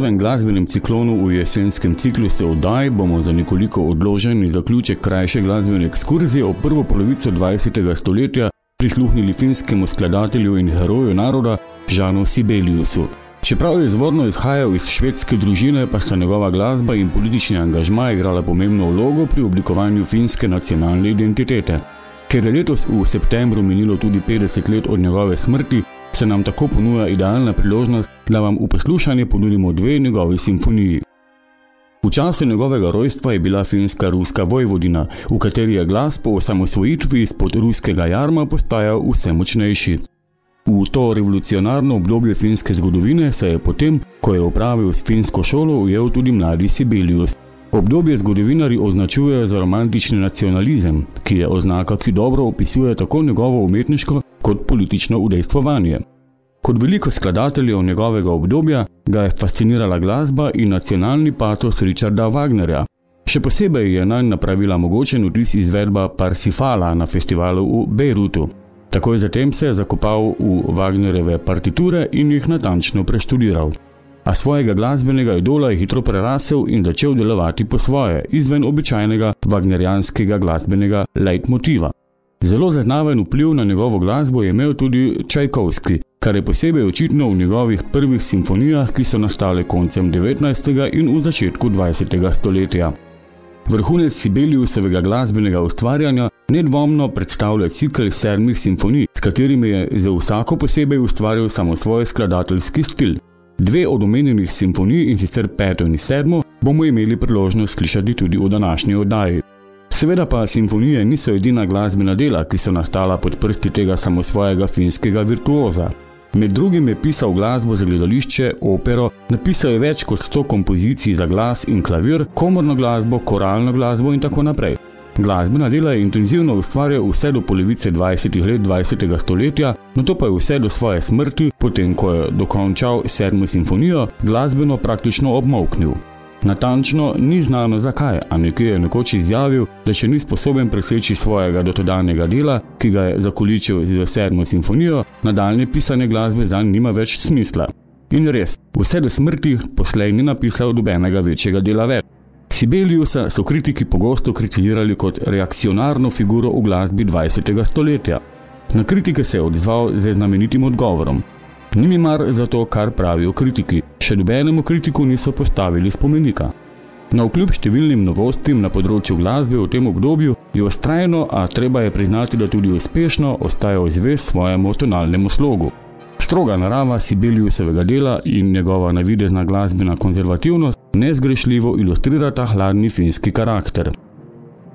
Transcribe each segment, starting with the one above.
Prvem glasbenem ciklonu v jesenskem ciklusu oddaj bomo za nekoliko odložen in zaključek krajše glasbene ekskurzije o prvo polovico 20. stoletja prisluhnili finskemu skladatelju in heroju naroda Žanu Sibeliusu. Čeprav je izvorno izhajal iz švedske družine, pa sta njegova glasba in politični angažma igrala pomembno vlogo pri oblikovanju finske nacionalne identitete. Ker je letos v septembru minilo tudi 50 let od njegove smrti, se nam tako ponuja idealna priložnost, da vam v poslušanje ponudimo dve njegovi simfoniji. V času njegovega rojstva je bila finska ruska vojvodina, v kateri je glas po osamosvojitvi izpod ruskega jarma postajal vse močnejši. V to revolucionarno obdobje finske zgodovine se je potem, ko je opravil s finsko šolo, ujel tudi mladi Sibelius. Obdobje zgodovinari označuje za romantični nacionalizem, ki je oznaka, ki dobro opisuje tako njegovo umetniško kot politično udejstvovanje. Kot veliko skladateljev njegovega obdobja ga je fascinirala glasba in nacionalni patos Richarda Wagnerja. Še posebej je nanj napravila mogočen vtis izvedba Parsifala na festivalu v Beirutu. Takoj zatem se je zakopal v Wagnerjeve partiture in jih natančno preštudiral. A svojega glasbenega idola je hitro prerasel in začel delovati po svoje, izven običajnega wagnerjanskega glasbenega leitmotiva. Zelo zaznaven vpliv na njegovo glasbo je imel tudi Čajkovski, kar je posebej očitno v njegovih prvih simfonijah, ki so nastale koncem 19. in v začetku 20. stoletja. Vrhunec Sibeliusovega glasbenega ustvarjanja nedvomno predstavlja cikl sedmih simfonij, s katerimi je za vsako posebej ustvaril samo svoj skladateljski stil. Dve od omenjenih simfonij, in sicer peto in sedmo, bomo imeli priložnost slišati tudi v današnji oddaji. Seveda pa simfonije niso edina glasbena dela, ki so nastala pod prsti tega samosvojega finskega virtuoza. Med drugim je pisal glasbo za gledališče, opero, napisal je več kot 100 kompozicij za glas in klavir, komorno glasbo, koralno glasbo in tako naprej. Glasbena dela je intenzivno ustvarjal vse do polovice 20. let 20. stoletja, no to pa je vse do svoje smrti, potem ko je dokončal sedmo simfonijo, glasbeno praktično obmoknil. Natančno ni znano zakaj, a nekje je nekoč izjavil, da še ni sposoben preseči svojega dotodanjega dela, ki ga je zakoličil z sedmo simfonijo, nadaljne pisane glasbe zanj nima več smisla. In res, vse do smrti poslej ni napisal dobenega večjega dela več. Sibeliusa so kritiki pogosto kritizirali kot reakcionarno figuro v glasbi 20. stoletja. Na kritike se je odzval z znamenitim odgovorom. Ni mi mar za to, kar pravijo kritiki. Še dobenemu kritiku niso postavili spomenika. Na vkljub številnim novostim na področju glasbe v tem obdobju je ustrajno, a treba je priznati, da tudi uspešno ostajal zvest svojemu tonalnemu slogu. Stroga narava Sibeliusovega dela in njegova navidezna glasbena konzervativnost nezgrešljivo ilustrirata hladni finski karakter.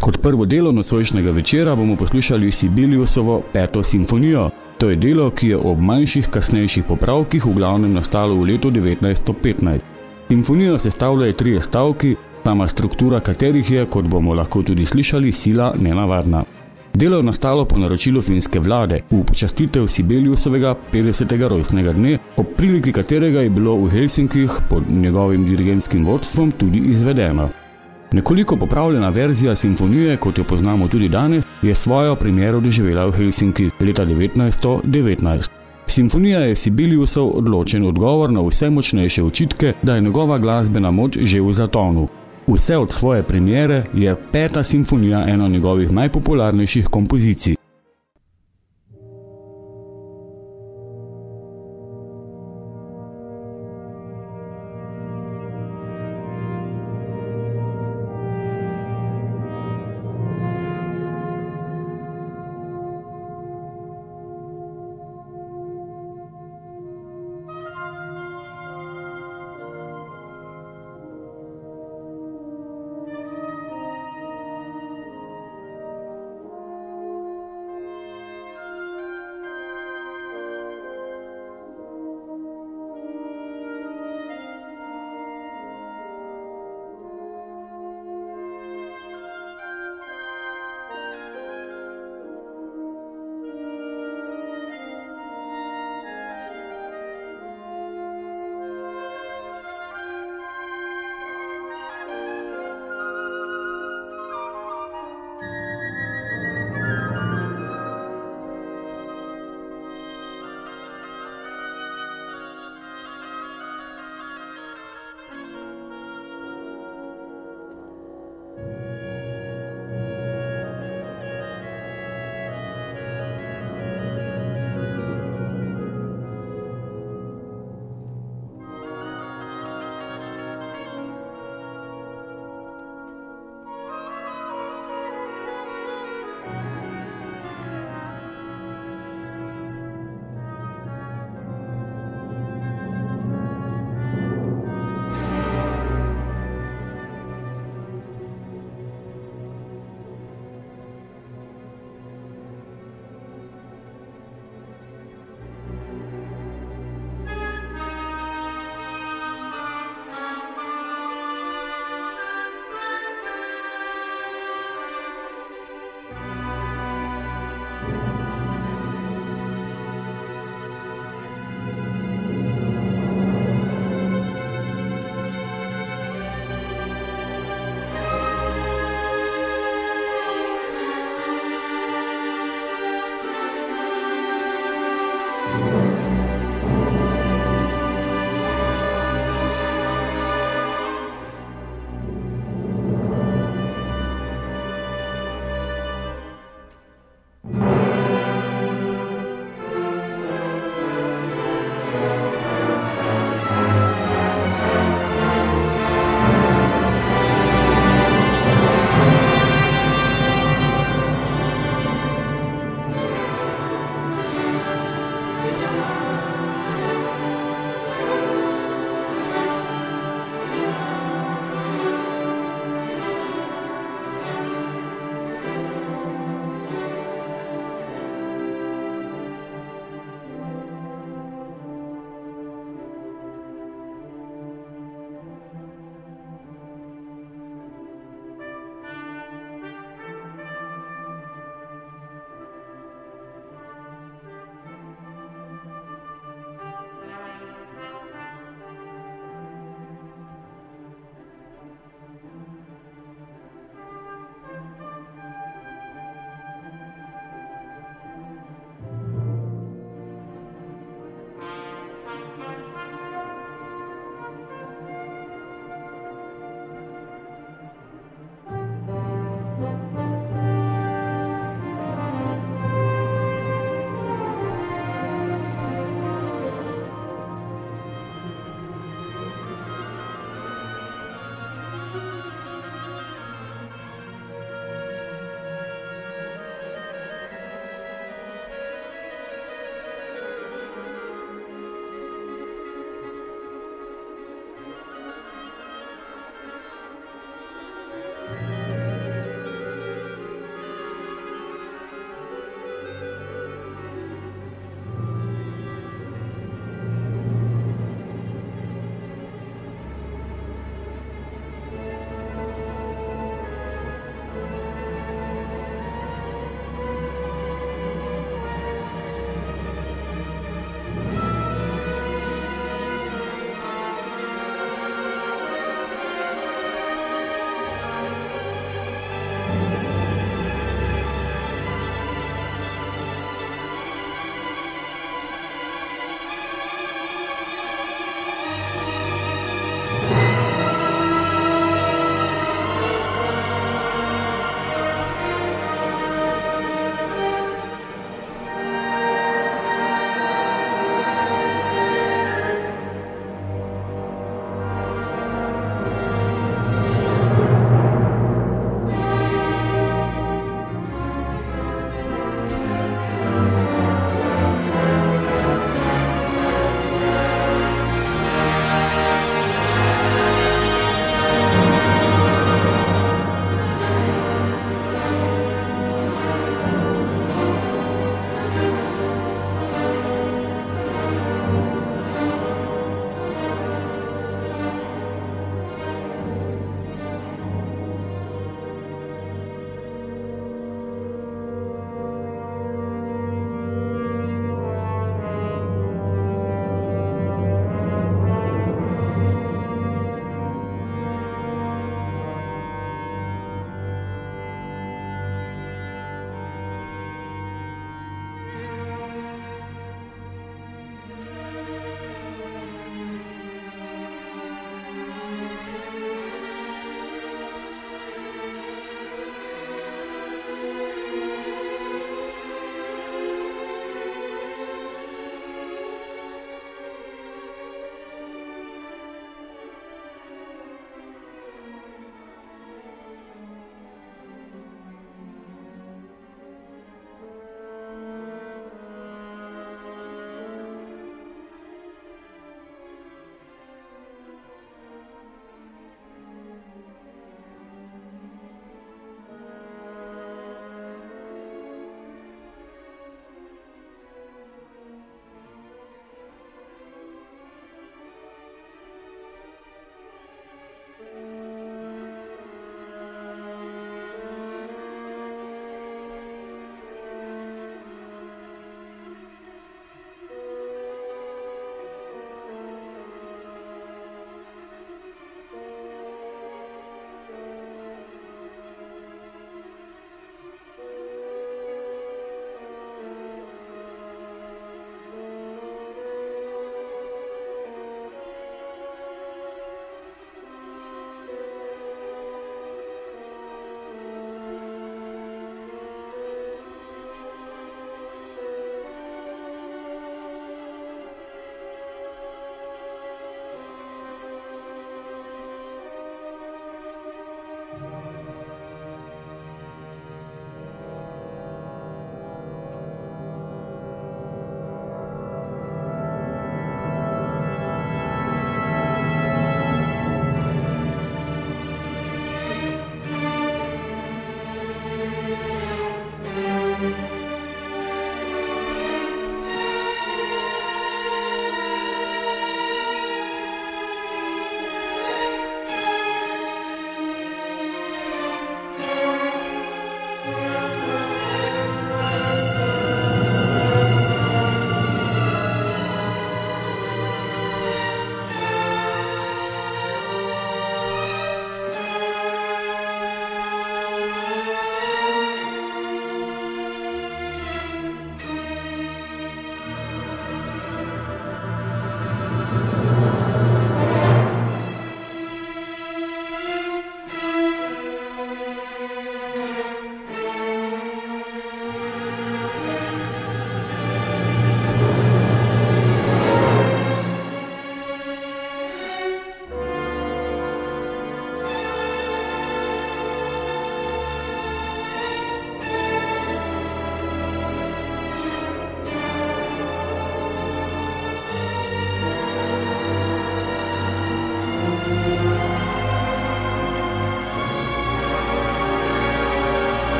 Kot prvo delo nosojšnjega večera bomo poslušali Sibeliusovo peto simfonijo, To je delo, ki je ob manjših kasnejših popravkih v glavnem nastalo v letu 1915. Simfonijo sestavljajo tri stavki, sama struktura katerih je, kot bomo lahko tudi slišali, sila nenavadna. Delo je nastalo po naročilu finske vlade v počastitev Sibeliusovega 50. rojstnega dne, ob priliki katerega je bilo v Helsinkih pod njegovim dirigentskim vodstvom tudi izvedeno. Nekoliko popravljena verzija simfonije, kot jo poznamo tudi danes, je svojo premiero doživela v Helsinki leta 1919. Simfonija je Sibeliusov odločen odgovor na vse močnejše očitke, da je njegova glasbena moč že v zatonu. Vse od svoje premiere je peta simfonija ena njegovih najpopularnejših kompozicij.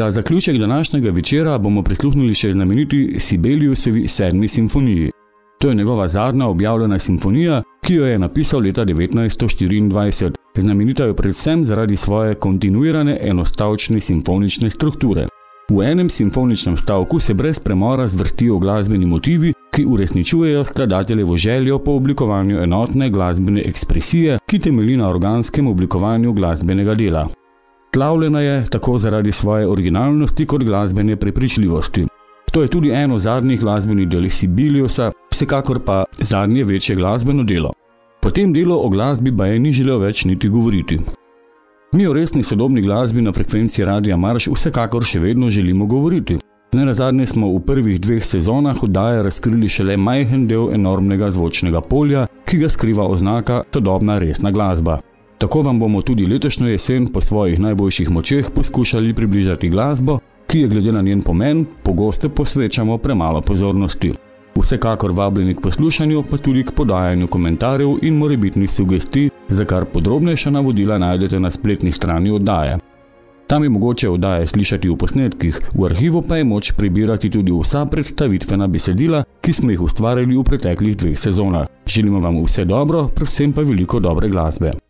Za zaključek današnjega večera bomo prisluhnili še znameniti Sibeliusovi sedmi simfoniji. To je njegova zadnja objavljena simfonija, ki jo je napisal leta 1924. Znamenita je predvsem zaradi svoje kontinuirane enostavčne simfonične strukture. V enem simfoničnem stavku se brez premora zvrstijo glasbeni motivi, ki uresničujejo skladateljevo željo po oblikovanju enotne glasbene ekspresije, ki temelji na organskem oblikovanju glasbenega dela. Tlavljena je tako zaradi svoje originalnosti kot glasbene prepričljivosti. To je tudi eno zadnjih glasbenih delih Sibiliusa, vsekakor pa zadnje večje glasbeno delo. Po tem delu o glasbi Baje ni želel več niti govoriti. Mi o resni sodobni glasbi na frekvenciji Radia Marš vsekakor še vedno želimo govoriti. Ne nazadnje smo v prvih dveh sezonah oddaje razkrili šele majhen del enormnega zvočnega polja, ki ga skriva oznaka sodobna resna glasba. Tako vam bomo tudi letošnjo jesen po svojih najboljših močeh poskušali približati glasbo, ki je glede na njen pomen pogosto posvečamo premalo pozornosti. Vsekakor vabljeni k poslušanju, pa tudi k podajanju komentarjev in morebitnih sugestij, za kar podrobnejša navodila najdete na spletni strani oddaje. Tam je mogoče oddaje slišati v posnetkih, v arhivu pa je moč prebirati tudi vsa predstavitvena besedila, ki smo jih ustvarili v preteklih dveh sezonah. Želimo vam vse dobro, predvsem pa veliko dobre glasbe.